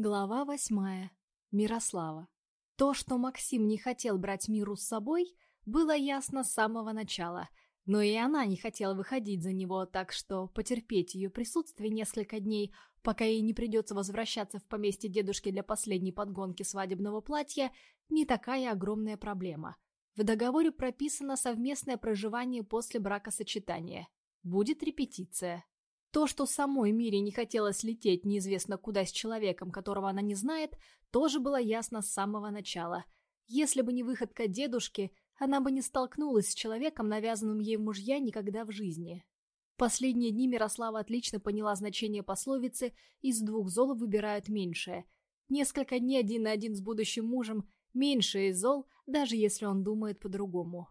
Глава восьмая. Мирослава. То, что Максим не хотел брать Миру с собой, было ясно с самого начала, но и она не хотела выходить за него, так что потерпеть ее присутствие несколько дней, пока ей не придется возвращаться в поместье дедушки для последней подгонки свадебного платья, не такая огромная проблема. В договоре прописано совместное проживание после бракосочетания. Будет репетиция. То, что самой Мире не хотелось лететь неизвестно куда с человеком, которого она не знает, тоже было ясно с самого начала. Если бы не выходка дедушки, она бы не столкнулась с человеком, навязанным ей мужья никогда в жизни. Последние дни Мирослава отлично поняла значение пословицы «из двух зол выбирают меньшее». Несколько дней один на один с будущим мужем – меньшее из зол, даже если он думает по-другому.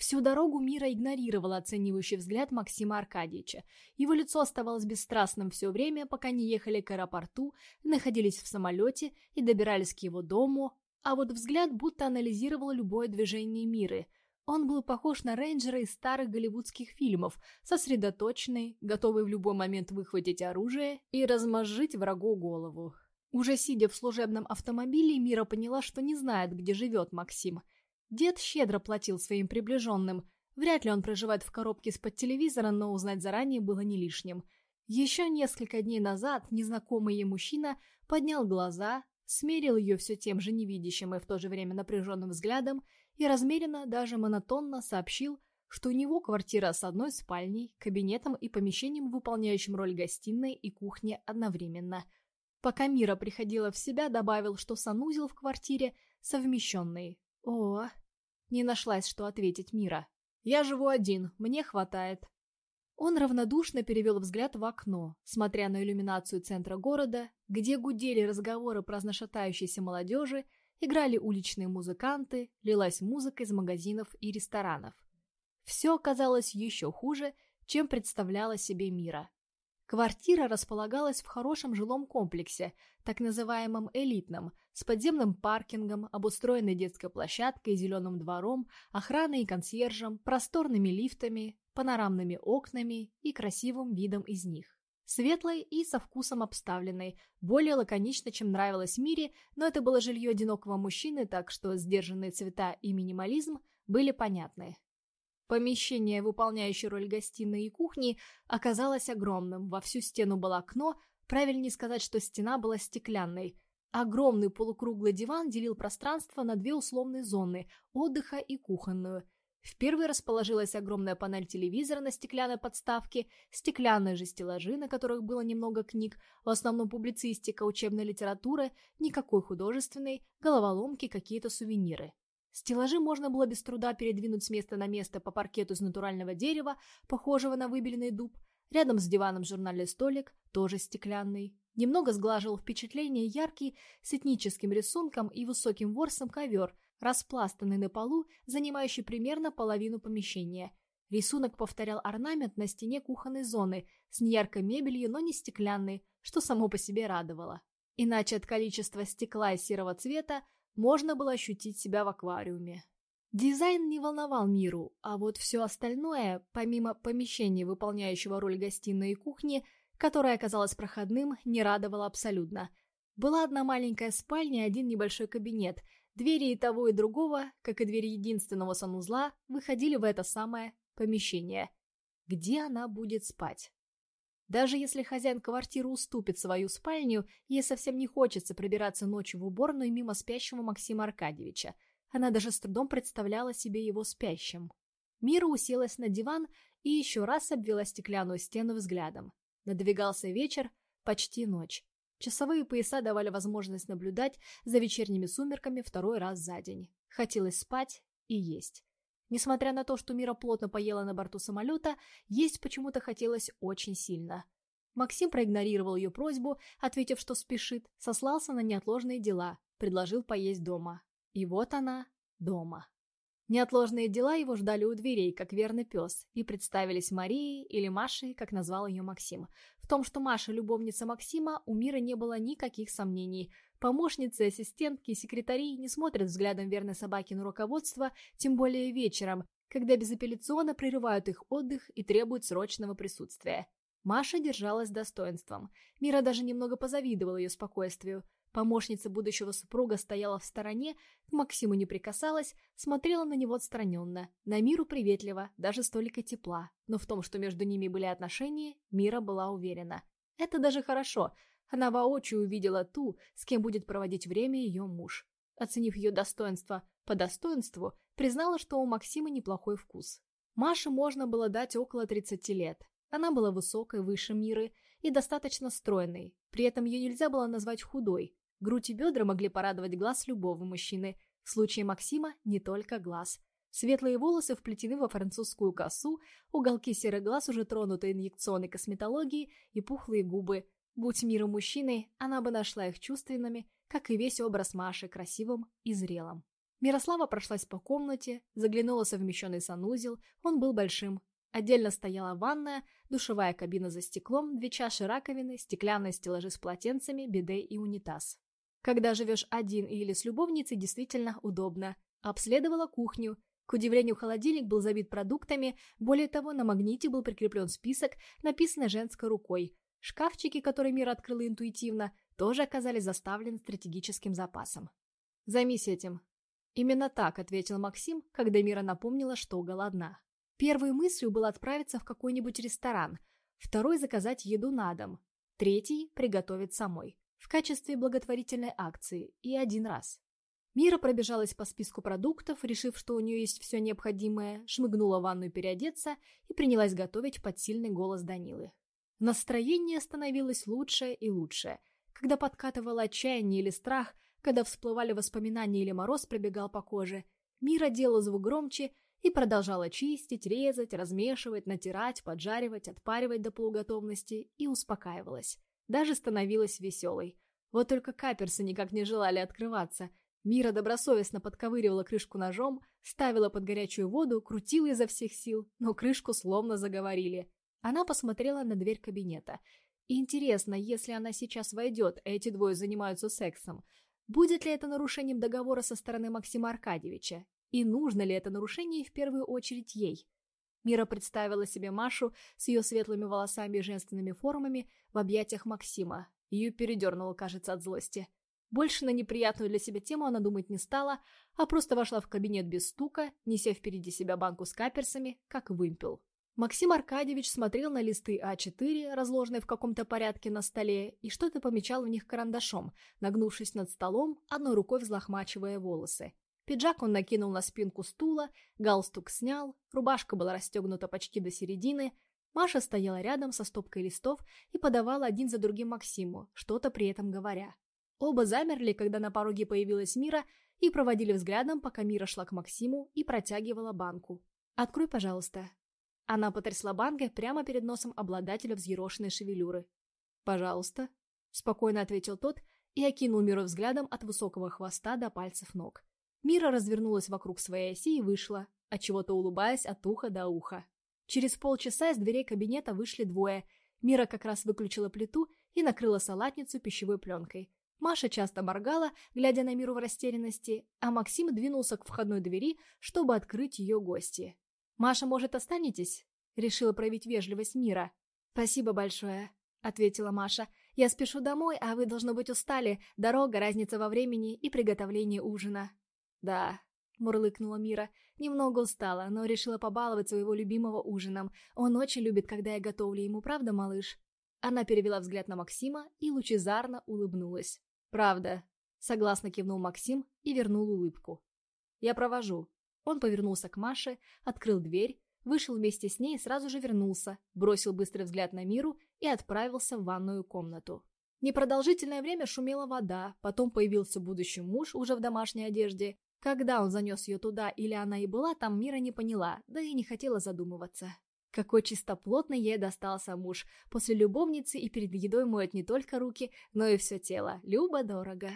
Всю дорогу Мира игнорировала оценивающий взгляд Максима Аркадьевича. Его лицо оставалось бесстрастным все время, пока не ехали к аэропорту, находились в самолете и добирались к его дому, а вот взгляд будто анализировал любое движение Миры. Он был похож на рейнджера из старых голливудских фильмов, сосредоточенный, готовый в любой момент выхватить оружие и размозжить врагу голову. Уже сидя в служебном автомобиле, Мира поняла, что не знает, где живет Максим – Дед щедро платил своим приближенным. Вряд ли он проживает в коробке из-под телевизора, но узнать заранее было не лишним. Еще несколько дней назад незнакомый ей мужчина поднял глаза, смерил ее все тем же невидящим и в то же время напряженным взглядом и размеренно, даже монотонно сообщил, что у него квартира с одной спальней, кабинетом и помещением, выполняющим роль гостиной и кухни одновременно. Пока Мира приходила в себя, добавил, что санузел в квартире совмещенный. О, не нашлась, что ответить Мира. «Я живу один, мне хватает». Он равнодушно перевел взгляд в окно, смотря на иллюминацию центра города, где гудели разговоры про разношатающейся молодежи, играли уличные музыканты, лилась музыка из магазинов и ресторанов. Все оказалось еще хуже, чем представляла себе Мира. Квартира располагалась в хорошем жилом комплексе, так называемом элитном, с подземным паркингом, обустроенной детской площадкой, зеленым двором, охраной и консьержем, просторными лифтами, панорамными окнами и красивым видом из них. Светлой и со вкусом обставленной, более лаконично, чем нравилось Мире, но это было жилье одинокого мужчины, так что сдержанные цвета и минимализм были понятны. Помещение, выполняющее роль гостиной и кухни, оказалось огромным. Во всю стену было окно, правильнее сказать, что стена была стеклянной. Огромный полукруглый диван делил пространство на две условные зоны – отдыха и кухонную. В первой расположилась огромная панель телевизора на стеклянной подставке, стеклянные же стеллажи, на которых было немного книг, в основном публицистика, учебная литература, никакой художественной, головоломки, какие-то сувениры. Стеллажи можно было без труда передвинуть с места на место по паркету из натурального дерева, похожего на выбеленный дуб. Рядом с диваном журнальный столик, тоже стеклянный. Немного сглаживал впечатление яркий, с этническим рисунком и высоким ворсом ковер, распластанный на полу, занимающий примерно половину помещения. Рисунок повторял орнамент на стене кухонной зоны, с неяркой мебелью, но не стеклянной, что само по себе радовало. Иначе от количества стекла и серого цвета можно было ощутить себя в аквариуме. Дизайн не волновал миру, а вот все остальное, помимо помещения, выполняющего роль гостиной и кухни, которое оказалось проходным, не радовало абсолютно. Была одна маленькая спальня и один небольшой кабинет. Двери и того, и другого, как и двери единственного санузла, выходили в это самое помещение. Где она будет спать? Даже если хозяин квартиры уступит свою спальню, ей совсем не хочется пробираться ночью в уборную мимо спящего Максима Аркадьевича. Она даже с трудом представляла себе его спящим. Мира уселась на диван и еще раз обвела стеклянную стену взглядом. Надвигался вечер, почти ночь. Часовые пояса давали возможность наблюдать за вечерними сумерками второй раз за день. Хотелось спать и есть. Несмотря на то, что Мира плотно поела на борту самолета, есть почему-то хотелось очень сильно. Максим проигнорировал ее просьбу, ответив, что спешит, сослался на неотложные дела, предложил поесть дома. И вот она, дома. Неотложные дела его ждали у дверей, как верный пес, и представились Марией или Машей, как назвал ее Максим. В том, что Маша – любовница Максима, у Мира не было никаких сомнений – Помощницы, ассистентки и секретари не смотрят взглядом верной собаки на руководство, тем более вечером, когда безапелляционно прерывают их отдых и требуют срочного присутствия. Маша держалась достоинством. Мира даже немного позавидовала ее спокойствию. Помощница будущего супруга стояла в стороне, к Максиму не прикасалась, смотрела на него отстраненно, на Миру приветливо, даже столько тепла. Но в том, что между ними были отношения, Мира была уверена. Это даже хорошо. Она воочию увидела ту, с кем будет проводить время ее муж. Оценив ее достоинство по достоинству, признала, что у Максима неплохой вкус. Маше можно было дать около 30 лет. Она была высокой, выше Миры и достаточно стройной. При этом ее нельзя было назвать худой. Грудь и бедра могли порадовать глаз любого мужчины. В случае Максима не только глаз. Светлые волосы вплетены во французскую косу, уголки серых глаз уже тронуты инъекционной косметологией и пухлые губы. Будь мира мужчиной, она бы нашла их чувственными, как и весь образ Маши, красивым и зрелым. Мирослава прошлась по комнате, заглянула в совмещенный санузел, он был большим. Отдельно стояла ванная, душевая кабина за стеклом, две чаши раковины, стеклянные стеллажи с полотенцами, биде и унитаз. Когда живешь один или с любовницей, действительно удобно. Обследовала кухню. К удивлению, холодильник был забит продуктами, более того, на магните был прикреплен список, написанный женской рукой. Шкафчики, которые Мира открыла интуитивно, тоже оказались заставлены стратегическим запасом. «Займись этим». Именно так ответил Максим, когда Мира напомнила, что голодна. Первой мыслью было отправиться в какой-нибудь ресторан, второй – заказать еду на дом, третий – приготовить самой в качестве благотворительной акции и один раз. Мира пробежалась по списку продуктов, решив, что у нее есть все необходимое, шмыгнула в ванную переодеться и принялась готовить под сильный голос Данилы. Настроение становилось лучше и лучше. Когда подкатывало отчаяние или страх, когда всплывали воспоминания или мороз пробегал по коже, Мира делала звук громче и продолжала чистить, резать, размешивать, натирать, поджаривать, отпаривать до полуготовности и успокаивалась даже становилась веселой. Вот только каперсы никак не желали открываться. Мира добросовестно подковыривала крышку ножом, ставила под горячую воду, крутила изо всех сил, но крышку словно заговорили. Она посмотрела на дверь кабинета. интересно, если она сейчас войдет, а эти двое занимаются сексом, будет ли это нарушением договора со стороны Максима Аркадьевича? И нужно ли это нарушение в первую очередь ей? Мира представила себе Машу с ее светлыми волосами и женственными формами в объятиях Максима. Ее передернуло, кажется, от злости. Больше на неприятную для себя тему она думать не стала, а просто вошла в кабинет без стука, неся впереди себя банку с каперсами, как вымпел. Максим Аркадьевич смотрел на листы А4, разложенные в каком-то порядке на столе, и что-то помечал в них карандашом, нагнувшись над столом, одной рукой взлохмачивая волосы. Пиджак он накинул на спинку стула, галстук снял, рубашка была расстегнута почти до середины. Маша стояла рядом со стопкой листов и подавала один за другим Максиму, что-то при этом говоря. Оба замерли, когда на пороге появилась Мира, и проводили взглядом, пока Мира шла к Максиму и протягивала банку. «Открой, пожалуйста». Она потрясла банкой прямо перед носом обладателя взъерошенной шевелюры. «Пожалуйста», — спокойно ответил тот и окинул Миру взглядом от высокого хвоста до пальцев ног. Мира развернулась вокруг своей оси и вышла, отчего-то улыбаясь от уха до уха. Через полчаса из дверей кабинета вышли двое. Мира как раз выключила плиту и накрыла салатницу пищевой пленкой. Маша часто моргала, глядя на Миру в растерянности, а Максим двинулся к входной двери, чтобы открыть ее гости. «Маша, может, останетесь?» — решила проявить вежливость Мира. «Спасибо большое», — ответила Маша. «Я спешу домой, а вы, должно быть, устали. Дорога, разница во времени и приготовление ужина». «Да», — мурлыкнула Мира. «Немного устала, но решила побаловать своего любимого ужином. Он очень любит, когда я готовлю ему, правда, малыш?» Она перевела взгляд на Максима и лучезарно улыбнулась. «Правда», — согласно кивнул Максим и вернул улыбку. «Я провожу». Он повернулся к Маше, открыл дверь, вышел вместе с ней и сразу же вернулся, бросил быстрый взгляд на Миру и отправился в ванную комнату. Непродолжительное время шумела вода, потом появился будущий муж уже в домашней одежде, когда он занес ее туда или она и была, там Мира не поняла, да и не хотела задумываться. Какой чистоплотный ей достался муж. После любовницы и перед едой моет не только руки, но и все тело. Любо-дорого.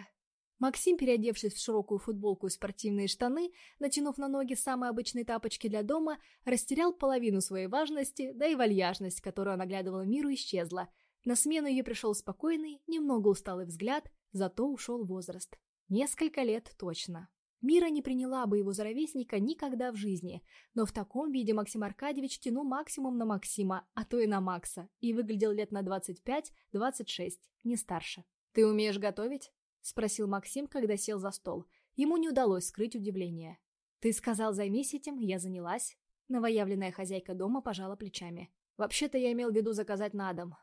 Максим, переодевшись в широкую футболку и спортивные штаны, натянув на ноги самые обычные тапочки для дома, растерял половину своей важности, да и вальяжность, которую он оглядывала миру, исчезла. На смену ей пришел спокойный, немного усталый взгляд, зато ушел возраст. Несколько лет точно. Мира не приняла бы его за ровесника никогда в жизни, но в таком виде Максим Аркадьевич тянул максимум на Максима, а то и на Макса, и выглядел лет на 25-26, не старше. «Ты умеешь готовить?» – спросил Максим, когда сел за стол. Ему не удалось скрыть удивление. «Ты сказал, займись этим, я занялась». Новоявленная хозяйка дома пожала плечами. «Вообще-то я имел в виду заказать на дом».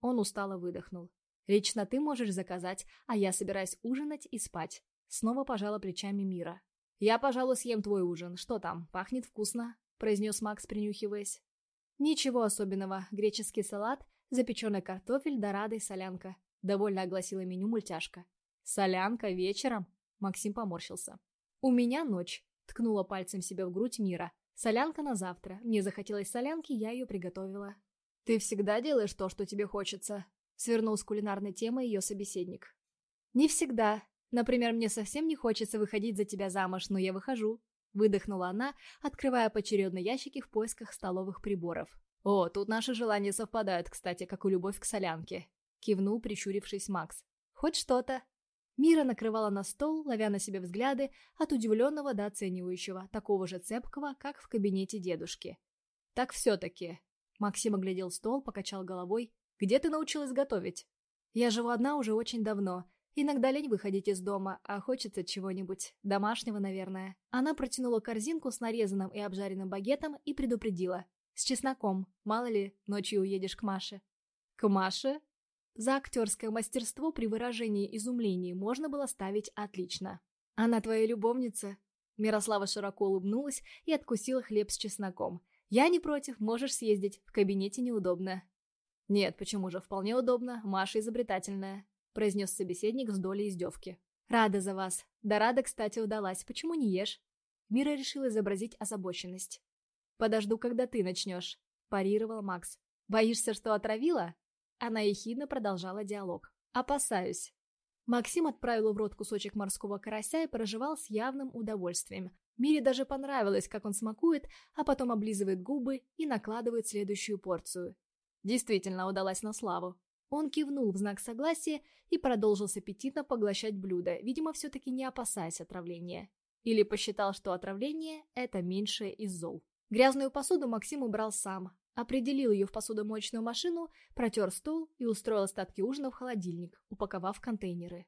Он устало выдохнул. «Лично ты можешь заказать, а я собираюсь ужинать и спать». Снова пожала плечами Мира. «Я, пожалуй, съем твой ужин. Что там, пахнет вкусно?» произнес Макс, принюхиваясь. «Ничего особенного. Греческий салат, запеченный картофель, дорада и солянка», довольно огласила меню мультяшка. «Солянка вечером?» Максим поморщился. «У меня ночь», ткнула пальцем себе в грудь Мира. «Солянка на завтра. Мне захотелось солянки, я ее приготовила». «Ты всегда делаешь то, что тебе хочется», свернул с кулинарной темы ее собеседник. «Не всегда. Например, мне совсем не хочется выходить за тебя замуж, но я выхожу. Выдохнула она, открывая поочередно ящики в поисках столовых приборов. «О, тут наши желания совпадают, кстати, как и любовь к солянке», — кивнул, прищурившись Макс. «Хоть что-то». Мира накрывала на стол, ловя на себе взгляды от удивленного до оценивающего, такого же цепкого, как в кабинете дедушки. «Так все-таки...» Максим оглядел стол, покачал головой. «Где ты научилась готовить?» «Я живу одна уже очень давно, Иногда лень выходить из дома, а хочется чего-нибудь. Домашнего, наверное. Она протянула корзинку с нарезанным и обжаренным багетом и предупредила. С чесноком. Мало ли, ночью уедешь к Маше. К Маше? За актерское мастерство при выражении изумления можно было ставить отлично. «Она твоя любовница?» Мирослава широко улыбнулась и откусила хлеб с чесноком. «Я не против, можешь съездить, в кабинете неудобно». «Нет, почему же, вполне удобно, Маша изобретательная», произнес собеседник с долей издевки. «Рада за вас. Да рада, кстати, удалась. Почему не ешь?» Мира решила изобразить озабоченность. «Подожду, когда ты начнешь», – парировал Макс. «Боишься, что отравила?» Она ехидно продолжала диалог. «Опасаюсь». Максим отправил в рот кусочек морского карася и проживал с явным удовольствием. Мире даже понравилось, как он смакует, а потом облизывает губы и накладывает следующую порцию. Действительно удалась на славу. Он кивнул в знак согласия и продолжил с аппетитно поглощать блюдо, видимо, все-таки не опасаясь отравления. Или посчитал, что отравление – это меньшее из зол. Грязную посуду Максим убрал сам, определил ее в посудомоечную машину, протер стол и устроил остатки ужина в холодильник, упаковав контейнеры.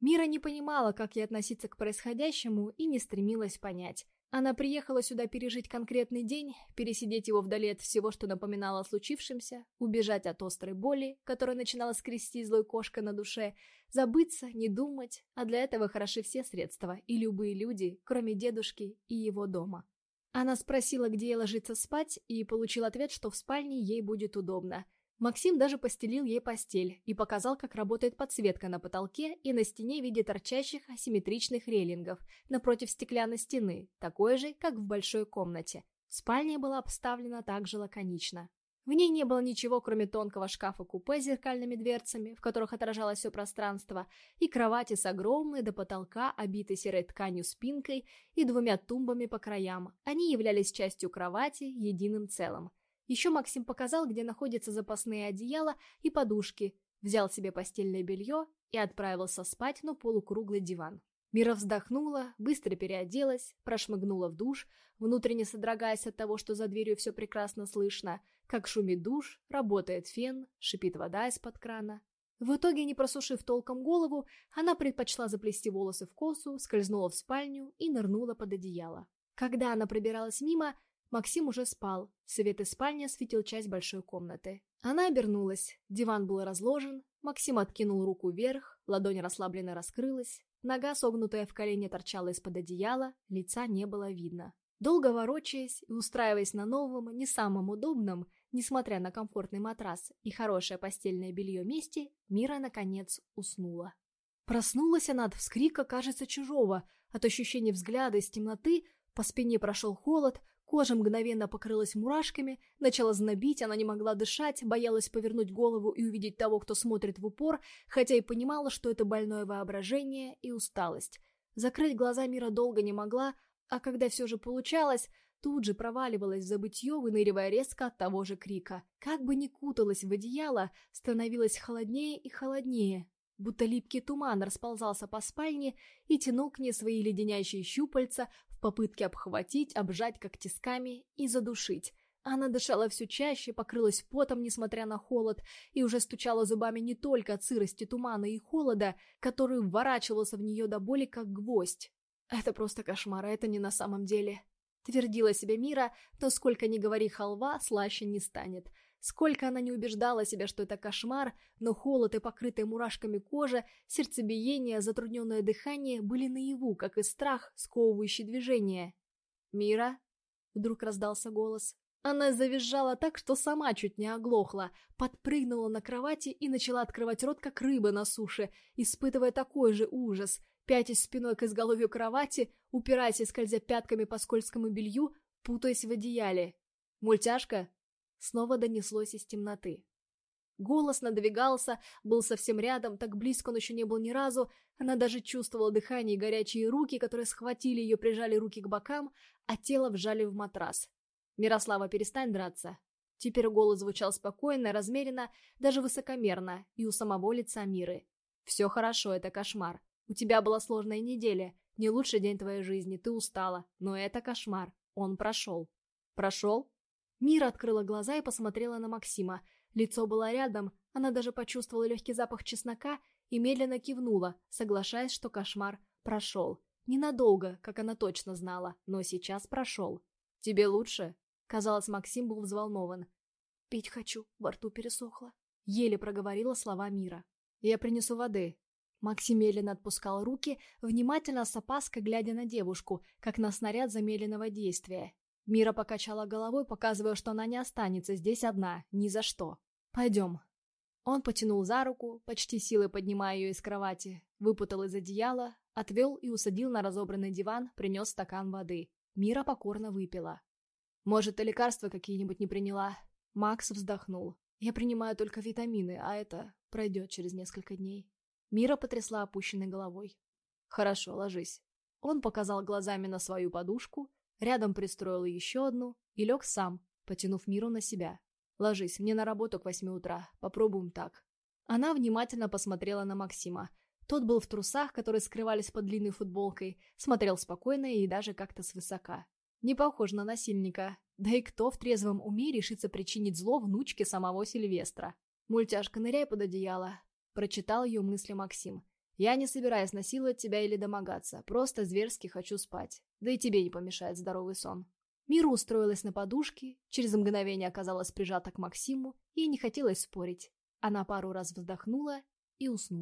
Мира не понимала, как ей относиться к происходящему и не стремилась понять, она приехала сюда пережить конкретный день, пересидеть его вдали от всего, что напоминало о случившемся, убежать от острой боли, которая начинала скрести злой кошкой на душе, забыться, не думать, а для этого хороши все средства и любые люди, кроме дедушки и его дома. Она спросила, где ей ложиться спать, и получил ответ, что в спальне ей будет удобно – Максим даже постелил ей постель и показал, как работает подсветка на потолке и на стене в виде торчащих асимметричных рейлингов напротив стеклянной стены, такой же, как в большой комнате. Спальня была обставлена также лаконично. В ней не было ничего, кроме тонкого шкафа-купе с зеркальными дверцами, в которых отражалось все пространство, и кровати с огромной до потолка, обитой серой тканью спинкой и двумя тумбами по краям. Они являлись частью кровати, единым целым. Еще Максим показал, где находятся запасные одеяла и подушки, взял себе постельное белье и отправился спать на полукруглый диван. Мира вздохнула, быстро переоделась, прошмыгнула в душ, внутренне содрогаясь от того, что за дверью все прекрасно слышно, как шумит душ, работает фен, шипит вода из-под крана. В итоге, не просушив толком голову, она предпочла заплести волосы в косу, скользнула в спальню и нырнула под одеяло. Когда она пробиралась мимо, Максим уже спал, свет из спальни осветил часть большой комнаты. Она обернулась, диван был разложен, Максим откинул руку вверх, ладонь расслабленно раскрылась, нога, согнутая в колене, торчала из-под одеяла, лица не было видно. Долго ворочаясь и устраиваясь на новом, не самом удобном, несмотря на комфортный матрас и хорошее постельное белье месте, Мира, наконец, уснула. Проснулась она от вскрика, кажется, чужого, от ощущения взгляда из темноты, по спине прошел холод, Кожа мгновенно покрылась мурашками, начала знобить, она не могла дышать, боялась повернуть голову и увидеть того, кто смотрит в упор, хотя и понимала, что это больное воображение и усталость. Закрыть глаза Мира долго не могла, а когда все же получалось, тут же проваливалась в забытье, выныривая резко от того же крика. Как бы ни куталась в одеяло, становилось холоднее и холоднее будто липкий туман расползался по спальне и тянул к ней свои леденящие щупальца в попытке обхватить, обжать как тисками и задушить. Она дышала все чаще, покрылась потом, несмотря на холод, и уже стучала зубами не только от сырости тумана и холода, который вворачивался в нее до боли, как гвоздь. «Это просто кошмар, а это не на самом деле», — твердила себе Мира, но сколько ни говори халва, слаще не станет. Сколько она не убеждала себя, что это кошмар, но холод и покрытая мурашками кожа, сердцебиение, затрудненное дыхание были наяву, как и страх, сковывающий движение. «Мира?» — вдруг раздался голос. Она завизжала так, что сама чуть не оглохла, подпрыгнула на кровати и начала открывать рот, как рыба на суше, испытывая такой же ужас, пятясь спиной к изголовью кровати, упираясь и скользя пятками по скользкому белью, путаясь в одеяле. «Мультяшка?» Снова донеслось из темноты. Голос надвигался, был совсем рядом, так близко он еще не был ни разу. Она даже чувствовала дыхание и горячие руки, которые схватили ее, прижали руки к бокам, а тело вжали в матрас. «Мирослава, перестань драться». Теперь голос звучал спокойно, размеренно, даже высокомерно, и у самого лица Миры. «Все хорошо, это кошмар. У тебя была сложная неделя, не лучший день твоей жизни, ты устала, но это кошмар. Он прошел». «Прошел?» Мира открыла глаза и посмотрела на Максима. Лицо было рядом, она даже почувствовала легкий запах чеснока и медленно кивнула, соглашаясь, что кошмар прошел. Ненадолго, как она точно знала, но сейчас прошел. «Тебе лучше?» Казалось, Максим был взволнован. «Пить хочу, во рту пересохло». Еле проговорила слова мира. «Я принесу воды». Максим медленно отпускал руки, внимательно с опаской глядя на девушку, как на снаряд замедленного действия. Мира покачала головой, показывая, что она не останется здесь одна, ни за что. «Пойдем». Он потянул за руку, почти силой поднимая ее из кровати, выпутал из одеяла, отвел и усадил на разобранный диван, принес стакан воды. Мира покорно выпила. Может, и лекарства какие-нибудь не приняла? Макс вздохнул. Я принимаю только витамины, а это пройдет через несколько дней. Мира потрясла опущенной головой. Хорошо, ложись. Он показал глазами на свою подушку, рядом пристроил еще одну и лег сам, потянув Миру на себя. Ложись, мне на работу к восьми утра, попробуем так. Она внимательно посмотрела на Максима. Тот был в трусах, которые скрывались под длинной футболкой, смотрел спокойно и даже как-то свысока. Не похож на насильника. Да и кто в трезвом уме решится причинить зло внучке самого Сильвестра? «Мультяшка, ныряй под одеяло», — прочитал ее мысли Максим. «Я не собираюсь насиловать тебя или домогаться, просто зверски хочу спать. Да и тебе не помешает здоровый сон». Мира устроилась на подушке, через мгновение оказалась прижата к Максиму и не хотелось спорить. Она пару раз вздохнула и уснула.